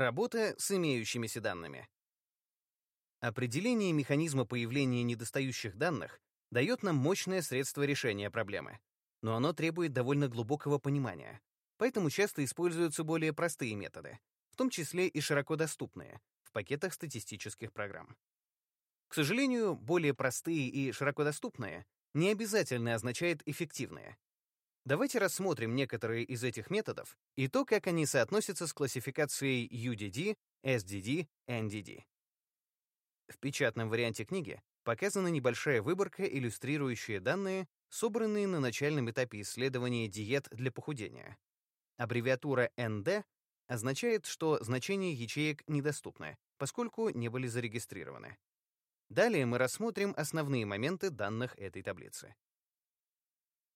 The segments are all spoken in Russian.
Работа с имеющимися данными. Определение механизма появления недостающих данных дает нам мощное средство решения проблемы, но оно требует довольно глубокого понимания, поэтому часто используются более простые методы, в том числе и широко доступные, в пакетах статистических программ. К сожалению, более простые и широко доступные не обязательно означает эффективные. Давайте рассмотрим некоторые из этих методов и то, как они соотносятся с классификацией UDD, SDD, NDD. В печатном варианте книги показана небольшая выборка, иллюстрирующая данные, собранные на начальном этапе исследования диет для похудения. Аббревиатура ND означает, что значения ячеек недоступны, поскольку не были зарегистрированы. Далее мы рассмотрим основные моменты данных этой таблицы.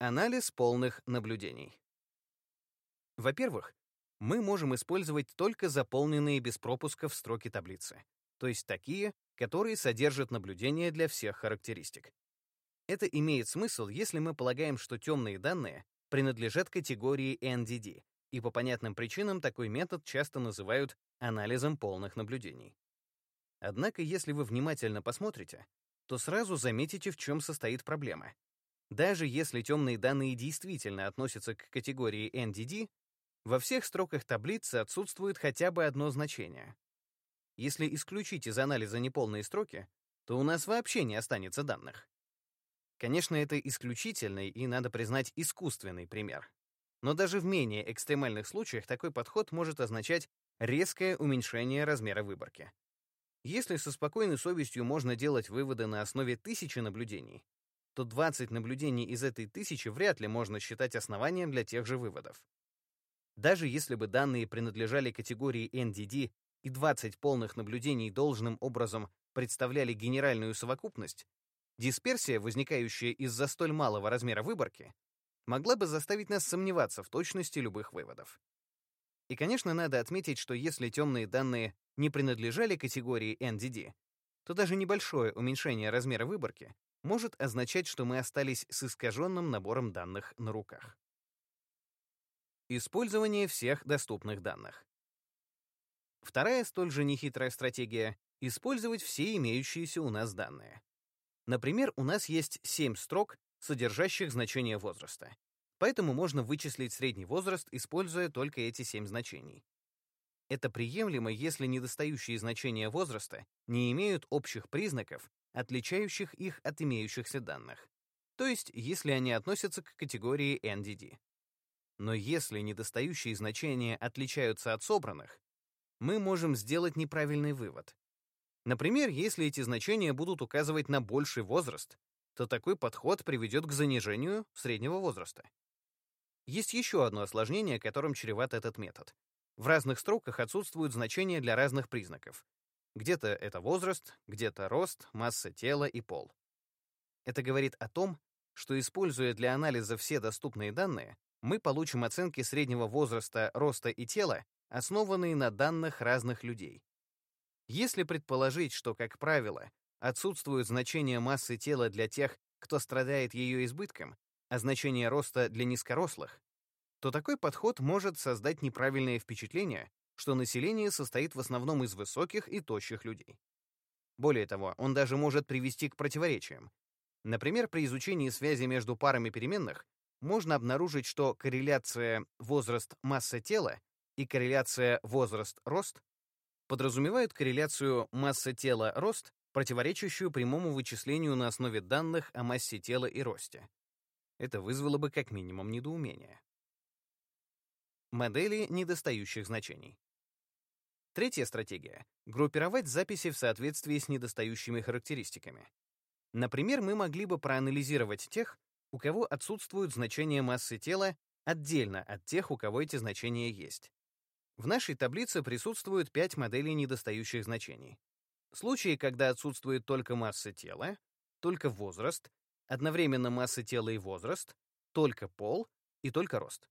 Анализ полных наблюдений. Во-первых, мы можем использовать только заполненные без пропусков строки таблицы, то есть такие, которые содержат наблюдения для всех характеристик. Это имеет смысл, если мы полагаем, что темные данные принадлежат категории NDD, и по понятным причинам такой метод часто называют анализом полных наблюдений. Однако, если вы внимательно посмотрите, то сразу заметите, в чем состоит проблема. Даже если темные данные действительно относятся к категории NDD, во всех строках таблицы отсутствует хотя бы одно значение. Если исключить из анализа неполные строки, то у нас вообще не останется данных. Конечно, это исключительный и, надо признать, искусственный пример. Но даже в менее экстремальных случаях такой подход может означать резкое уменьшение размера выборки. Если со спокойной совестью можно делать выводы на основе тысячи наблюдений, то 20 наблюдений из этой тысячи вряд ли можно считать основанием для тех же выводов. Даже если бы данные принадлежали категории NDD и 20 полных наблюдений должным образом представляли генеральную совокупность, дисперсия, возникающая из-за столь малого размера выборки, могла бы заставить нас сомневаться в точности любых выводов. И, конечно, надо отметить, что если темные данные не принадлежали категории NDD, то даже небольшое уменьшение размера выборки может означать, что мы остались с искаженным набором данных на руках. Использование всех доступных данных. Вторая столь же нехитрая стратегия — использовать все имеющиеся у нас данные. Например, у нас есть 7 строк, содержащих значение возраста. Поэтому можно вычислить средний возраст, используя только эти 7 значений. Это приемлемо, если недостающие значения возраста не имеют общих признаков отличающих их от имеющихся данных, то есть если они относятся к категории NDD. Но если недостающие значения отличаются от собранных, мы можем сделать неправильный вывод. Например, если эти значения будут указывать на больший возраст, то такой подход приведет к занижению среднего возраста. Есть еще одно осложнение, которым чреват этот метод. В разных строках отсутствуют значения для разных признаков, где-то это возраст, где-то рост, масса тела и пол. Это говорит о том, что, используя для анализа все доступные данные, мы получим оценки среднего возраста, роста и тела, основанные на данных разных людей. Если предположить, что, как правило, отсутствуют значения массы тела для тех, кто страдает ее избытком, а значения роста для низкорослых, то такой подход может создать неправильное впечатление что население состоит в основном из высоких и тощих людей. Более того, он даже может привести к противоречиям. Например, при изучении связи между парами переменных можно обнаружить, что корреляция возраст-масса тела и корреляция возраст-рост подразумевают корреляцию масса тела-рост, противоречащую прямому вычислению на основе данных о массе тела и росте. Это вызвало бы как минимум недоумение. Модели недостающих значений. Третья стратегия — группировать записи в соответствии с недостающими характеристиками. Например, мы могли бы проанализировать тех, у кого отсутствуют значения массы тела, отдельно от тех, у кого эти значения есть. В нашей таблице присутствуют пять моделей недостающих значений. Случаи, когда отсутствует только масса тела, только возраст, одновременно масса тела и возраст, только пол и только рост.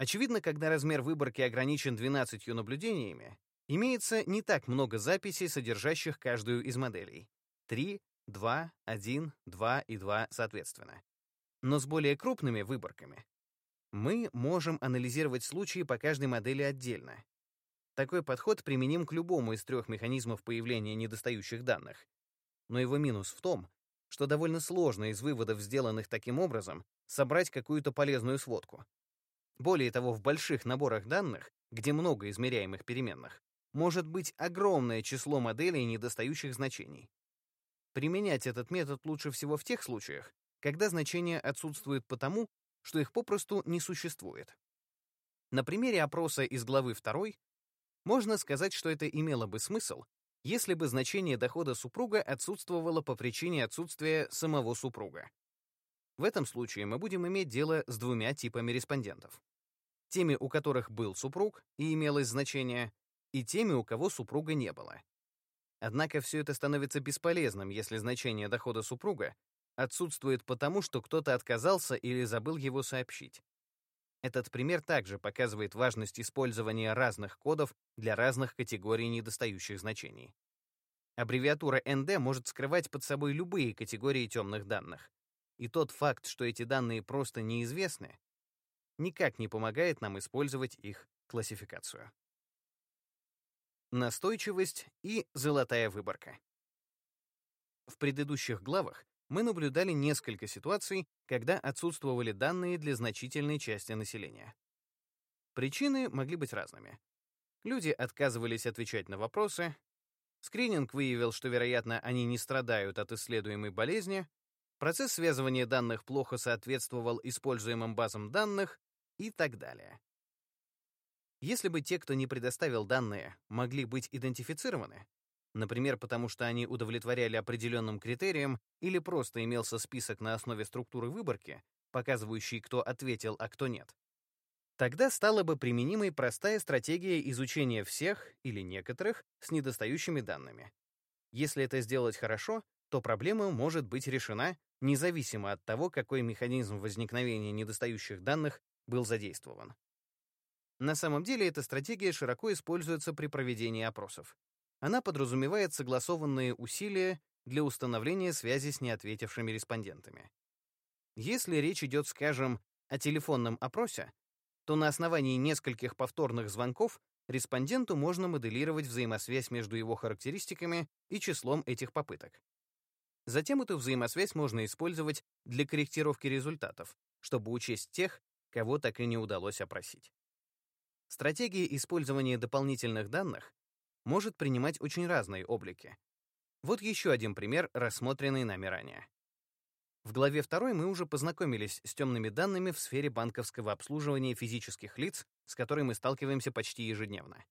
Очевидно, когда размер выборки ограничен 12 наблюдениями, Имеется не так много записей, содержащих каждую из моделей. 3, 2, 1, 2 и 2 соответственно. Но с более крупными выборками. Мы можем анализировать случаи по каждой модели отдельно. Такой подход применим к любому из трех механизмов появления недостающих данных. Но его минус в том, что довольно сложно из выводов, сделанных таким образом, собрать какую-то полезную сводку. Более того, в больших наборах данных, где много измеряемых переменных, может быть огромное число моделей недостающих значений. Применять этот метод лучше всего в тех случаях, когда значения отсутствуют потому, что их попросту не существует. На примере опроса из главы 2 можно сказать, что это имело бы смысл, если бы значение дохода супруга отсутствовало по причине отсутствия самого супруга. В этом случае мы будем иметь дело с двумя типами респондентов. Теми, у которых был супруг и имелось значение, и теми, у кого супруга не было. Однако все это становится бесполезным, если значение дохода супруга отсутствует потому, что кто-то отказался или забыл его сообщить. Этот пример также показывает важность использования разных кодов для разных категорий недостающих значений. Аббревиатура ND может скрывать под собой любые категории темных данных. И тот факт, что эти данные просто неизвестны, никак не помогает нам использовать их классификацию. Настойчивость и золотая выборка. В предыдущих главах мы наблюдали несколько ситуаций, когда отсутствовали данные для значительной части населения. Причины могли быть разными. Люди отказывались отвечать на вопросы, скрининг выявил, что, вероятно, они не страдают от исследуемой болезни, процесс связывания данных плохо соответствовал используемым базам данных и так далее. Если бы те, кто не предоставил данные, могли быть идентифицированы, например, потому что они удовлетворяли определенным критериям или просто имелся список на основе структуры выборки, показывающий, кто ответил, а кто нет, тогда стала бы применимой простая стратегия изучения всех или некоторых с недостающими данными. Если это сделать хорошо, то проблема может быть решена независимо от того, какой механизм возникновения недостающих данных был задействован. На самом деле эта стратегия широко используется при проведении опросов. Она подразумевает согласованные усилия для установления связи с неответившими респондентами. Если речь идет, скажем, о телефонном опросе, то на основании нескольких повторных звонков респонденту можно моделировать взаимосвязь между его характеристиками и числом этих попыток. Затем эту взаимосвязь можно использовать для корректировки результатов, чтобы учесть тех, кого так и не удалось опросить. Стратегия использования дополнительных данных может принимать очень разные облики. Вот еще один пример, рассмотренный нами ранее. В главе 2 мы уже познакомились с темными данными в сфере банковского обслуживания физических лиц, с которой мы сталкиваемся почти ежедневно.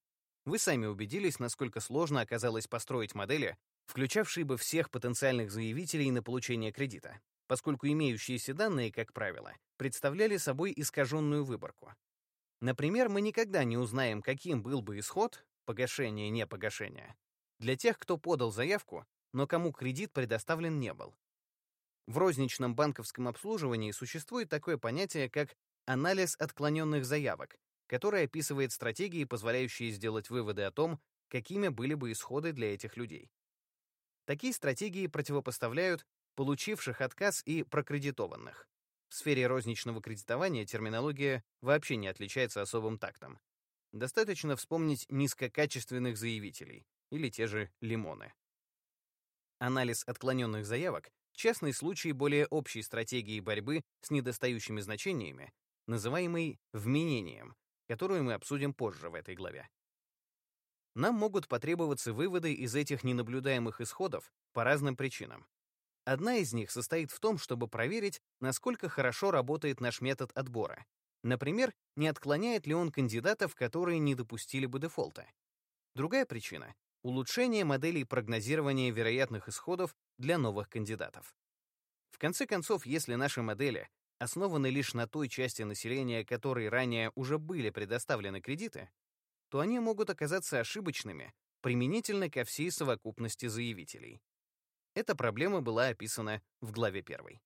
Вы сами убедились, насколько сложно оказалось построить модели, включавшие бы всех потенциальных заявителей на получение кредита, поскольку имеющиеся данные, как правило, представляли собой искаженную выборку. Например, мы никогда не узнаем, каким был бы исход, погашение, не погашение, для тех, кто подал заявку, но кому кредит предоставлен не был. В розничном банковском обслуживании существует такое понятие, как анализ отклоненных заявок, который описывает стратегии, позволяющие сделать выводы о том, какими были бы исходы для этих людей. Такие стратегии противопоставляют получивших отказ и прокредитованных. В сфере розничного кредитования терминология вообще не отличается особым тактом. Достаточно вспомнить низкокачественных заявителей или те же лимоны. Анализ отклоненных заявок — частный случай более общей стратегии борьбы с недостающими значениями, называемый вменением, которую мы обсудим позже в этой главе. Нам могут потребоваться выводы из этих ненаблюдаемых исходов по разным причинам. Одна из них состоит в том, чтобы проверить, насколько хорошо работает наш метод отбора. Например, не отклоняет ли он кандидатов, которые не допустили бы дефолта. Другая причина — улучшение моделей прогнозирования вероятных исходов для новых кандидатов. В конце концов, если наши модели основаны лишь на той части населения, которой ранее уже были предоставлены кредиты, то они могут оказаться ошибочными применительно ко всей совокупности заявителей. Эта проблема была описана в главе 1.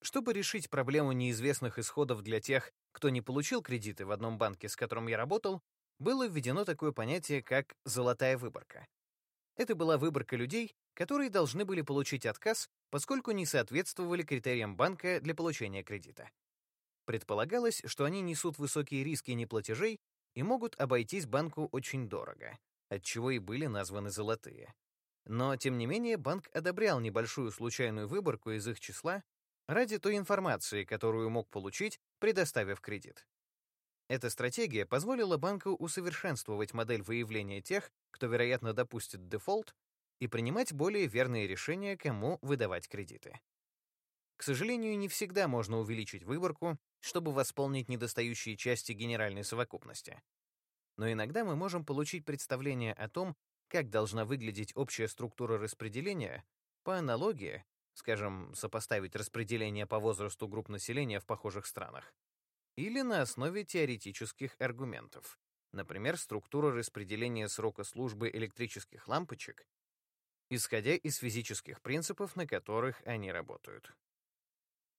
Чтобы решить проблему неизвестных исходов для тех, кто не получил кредиты в одном банке, с которым я работал, было введено такое понятие, как «золотая выборка». Это была выборка людей, которые должны были получить отказ, поскольку не соответствовали критериям банка для получения кредита. Предполагалось, что они несут высокие риски неплатежей и могут обойтись банку очень дорого, отчего и были названы золотые. Но, тем не менее, банк одобрял небольшую случайную выборку из их числа ради той информации, которую мог получить, предоставив кредит. Эта стратегия позволила банку усовершенствовать модель выявления тех, кто, вероятно, допустит дефолт, и принимать более верные решения, кому выдавать кредиты. К сожалению, не всегда можно увеличить выборку, чтобы восполнить недостающие части генеральной совокупности. Но иногда мы можем получить представление о том, как должна выглядеть общая структура распределения по аналогии, скажем, сопоставить распределение по возрасту групп населения в похожих странах, или на основе теоретических аргументов, например, структура распределения срока службы электрических лампочек, исходя из физических принципов, на которых они работают.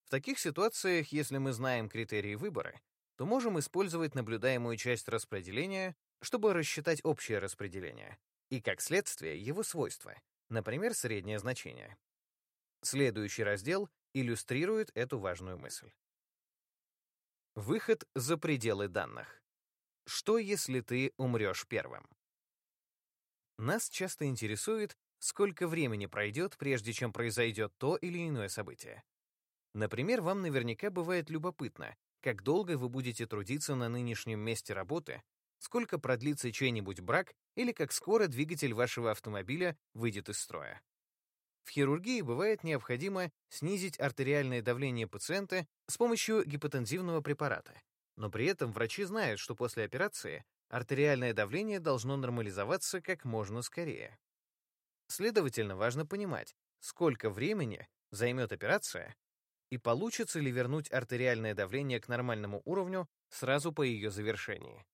В таких ситуациях, если мы знаем критерии выбора, то можем использовать наблюдаемую часть распределения, чтобы рассчитать общее распределение, и, как следствие, его свойства, например, среднее значение. Следующий раздел иллюстрирует эту важную мысль. Выход за пределы данных. Что, если ты умрешь первым? Нас часто интересует, сколько времени пройдет, прежде чем произойдет то или иное событие. Например, вам наверняка бывает любопытно, как долго вы будете трудиться на нынешнем месте работы, сколько продлится чей-нибудь брак или как скоро двигатель вашего автомобиля выйдет из строя. В хирургии бывает необходимо снизить артериальное давление пациента с помощью гипотензивного препарата, но при этом врачи знают, что после операции артериальное давление должно нормализоваться как можно скорее. Следовательно, важно понимать, сколько времени займет операция и получится ли вернуть артериальное давление к нормальному уровню сразу по ее завершении.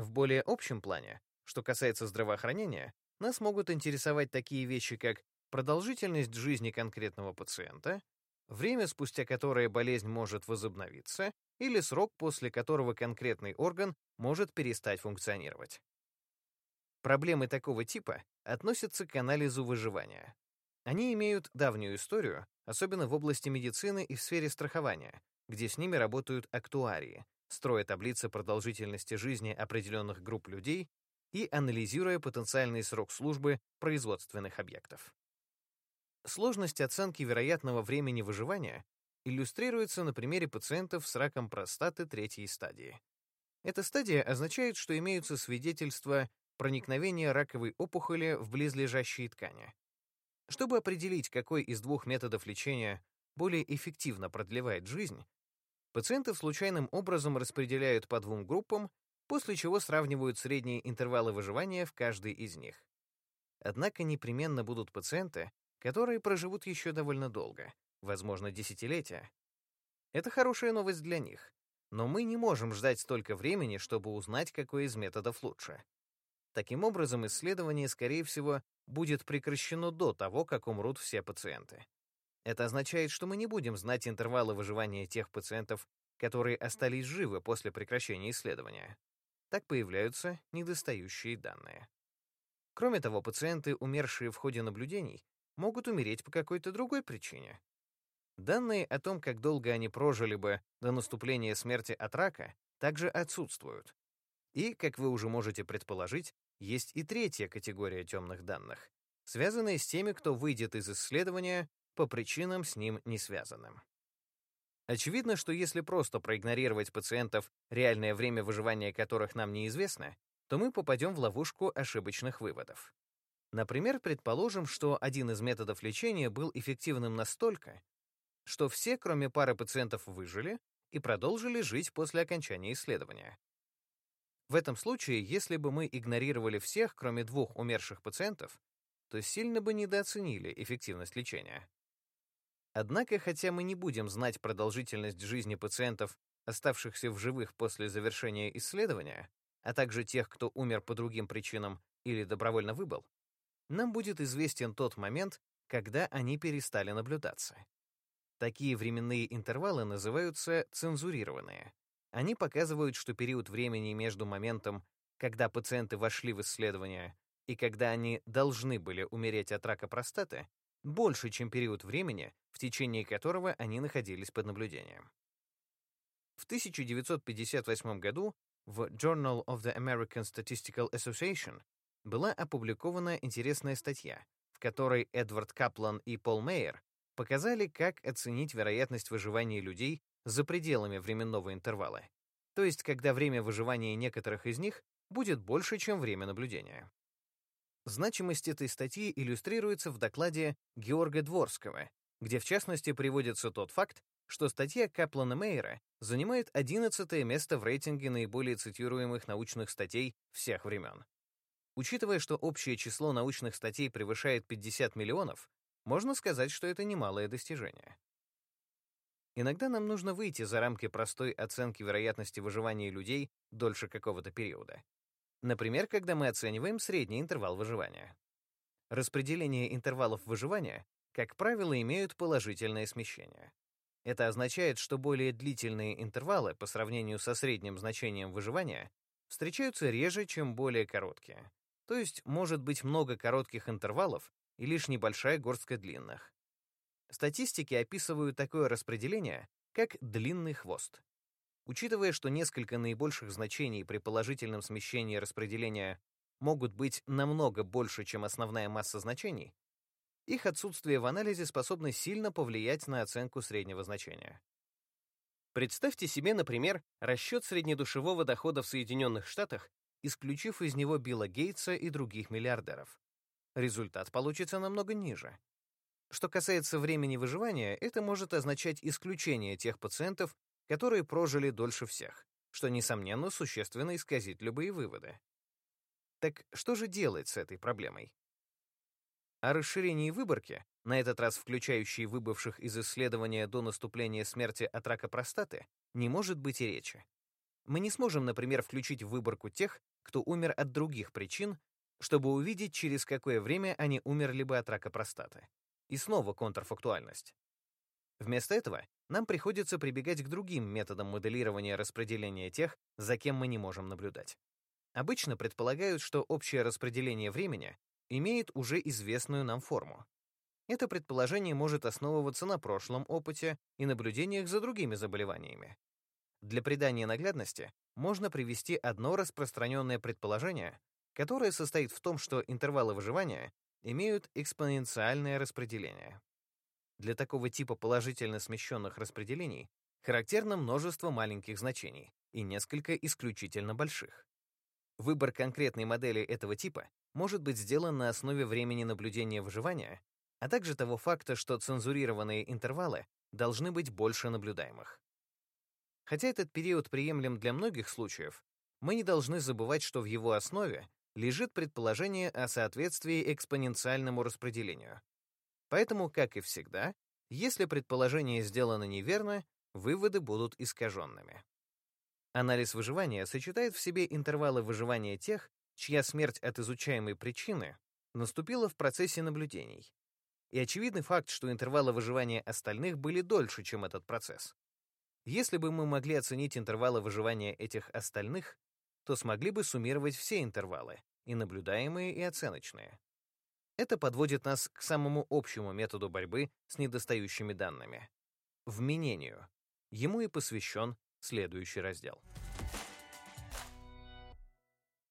В более общем плане, что касается здравоохранения, нас могут интересовать такие вещи, как продолжительность жизни конкретного пациента, время, спустя которое болезнь может возобновиться, или срок, после которого конкретный орган может перестать функционировать. Проблемы такого типа относятся к анализу выживания. Они имеют давнюю историю, особенно в области медицины и в сфере страхования, где с ними работают актуарии, строя таблицы продолжительности жизни определенных групп людей и анализируя потенциальный срок службы производственных объектов. Сложность оценки вероятного времени выживания иллюстрируется на примере пациентов с раком простаты третьей стадии. Эта стадия означает, что имеются свидетельства проникновения раковой опухоли в близлежащие ткани. Чтобы определить, какой из двух методов лечения более эффективно продлевает жизнь, Пациентов случайным образом распределяют по двум группам, после чего сравнивают средние интервалы выживания в каждой из них. Однако непременно будут пациенты, которые проживут еще довольно долго, возможно, десятилетия. Это хорошая новость для них, но мы не можем ждать столько времени, чтобы узнать, какой из методов лучше. Таким образом, исследование, скорее всего, будет прекращено до того, как умрут все пациенты. Это означает, что мы не будем знать интервалы выживания тех пациентов, которые остались живы после прекращения исследования. Так появляются недостающие данные. Кроме того, пациенты, умершие в ходе наблюдений, могут умереть по какой-то другой причине. Данные о том, как долго они прожили бы до наступления смерти от рака, также отсутствуют. И, как вы уже можете предположить, есть и третья категория темных данных, связанные с теми, кто выйдет из исследования по причинам с ним не связанным. Очевидно, что если просто проигнорировать пациентов, реальное время выживания которых нам неизвестно, то мы попадем в ловушку ошибочных выводов. Например, предположим, что один из методов лечения был эффективным настолько, что все, кроме пары пациентов, выжили и продолжили жить после окончания исследования. В этом случае, если бы мы игнорировали всех, кроме двух умерших пациентов, то сильно бы недооценили эффективность лечения. Однако, хотя мы не будем знать продолжительность жизни пациентов, оставшихся в живых после завершения исследования, а также тех, кто умер по другим причинам или добровольно выбыл, нам будет известен тот момент, когда они перестали наблюдаться. Такие временные интервалы называются цензурированные. Они показывают, что период времени между моментом, когда пациенты вошли в исследование, и когда они должны были умереть от рака простаты, больше, чем период времени, в течение которого они находились под наблюдением. В 1958 году в Journal of the American Statistical Association была опубликована интересная статья, в которой Эдвард Каплан и Пол Мейер показали, как оценить вероятность выживания людей за пределами временного интервала, то есть когда время выживания некоторых из них будет больше, чем время наблюдения. Значимость этой статьи иллюстрируется в докладе Георга Дворского, где в частности приводится тот факт, что статья Каплана Мейера занимает 11 место в рейтинге наиболее цитируемых научных статей всех времен. Учитывая, что общее число научных статей превышает 50 миллионов, можно сказать, что это немалое достижение. Иногда нам нужно выйти за рамки простой оценки вероятности выживания людей дольше какого-то периода. Например, когда мы оцениваем средний интервал выживания. Распределение интервалов выживания, как правило, имеют положительное смещение. Это означает, что более длительные интервалы по сравнению со средним значением выживания встречаются реже, чем более короткие. То есть может быть много коротких интервалов и лишь небольшая горстка длинных. Статистики описывают такое распределение как длинный хвост. Учитывая, что несколько наибольших значений при положительном смещении распределения могут быть намного больше, чем основная масса значений, их отсутствие в анализе способно сильно повлиять на оценку среднего значения. Представьте себе, например, расчет среднедушевого дохода в Соединенных Штатах, исключив из него Билла Гейтса и других миллиардеров. Результат получится намного ниже. Что касается времени выживания, это может означать исключение тех пациентов, которые прожили дольше всех, что, несомненно, существенно исказит любые выводы. Так что же делать с этой проблемой? О расширении выборки, на этот раз включающей выбывших из исследования до наступления смерти от рака простаты, не может быть и речи. Мы не сможем, например, включить в выборку тех, кто умер от других причин, чтобы увидеть, через какое время они умерли бы от рака простаты. И снова контрфактуальность. Вместо этого нам приходится прибегать к другим методам моделирования распределения тех, за кем мы не можем наблюдать. Обычно предполагают, что общее распределение времени имеет уже известную нам форму. Это предположение может основываться на прошлом опыте и наблюдениях за другими заболеваниями. Для придания наглядности можно привести одно распространенное предположение, которое состоит в том, что интервалы выживания имеют экспоненциальное распределение. Для такого типа положительно смещенных распределений характерно множество маленьких значений и несколько исключительно больших. Выбор конкретной модели этого типа может быть сделан на основе времени наблюдения выживания, а также того факта, что цензурированные интервалы должны быть больше наблюдаемых. Хотя этот период приемлем для многих случаев, мы не должны забывать, что в его основе лежит предположение о соответствии экспоненциальному распределению. Поэтому, как и всегда, если предположение сделано неверно, выводы будут искаженными. Анализ выживания сочетает в себе интервалы выживания тех, чья смерть от изучаемой причины наступила в процессе наблюдений. И очевидный факт, что интервалы выживания остальных были дольше, чем этот процесс. Если бы мы могли оценить интервалы выживания этих остальных, то смогли бы суммировать все интервалы, и наблюдаемые, и оценочные. Это подводит нас к самому общему методу борьбы с недостающими данными — вменению. Ему и посвящен следующий раздел.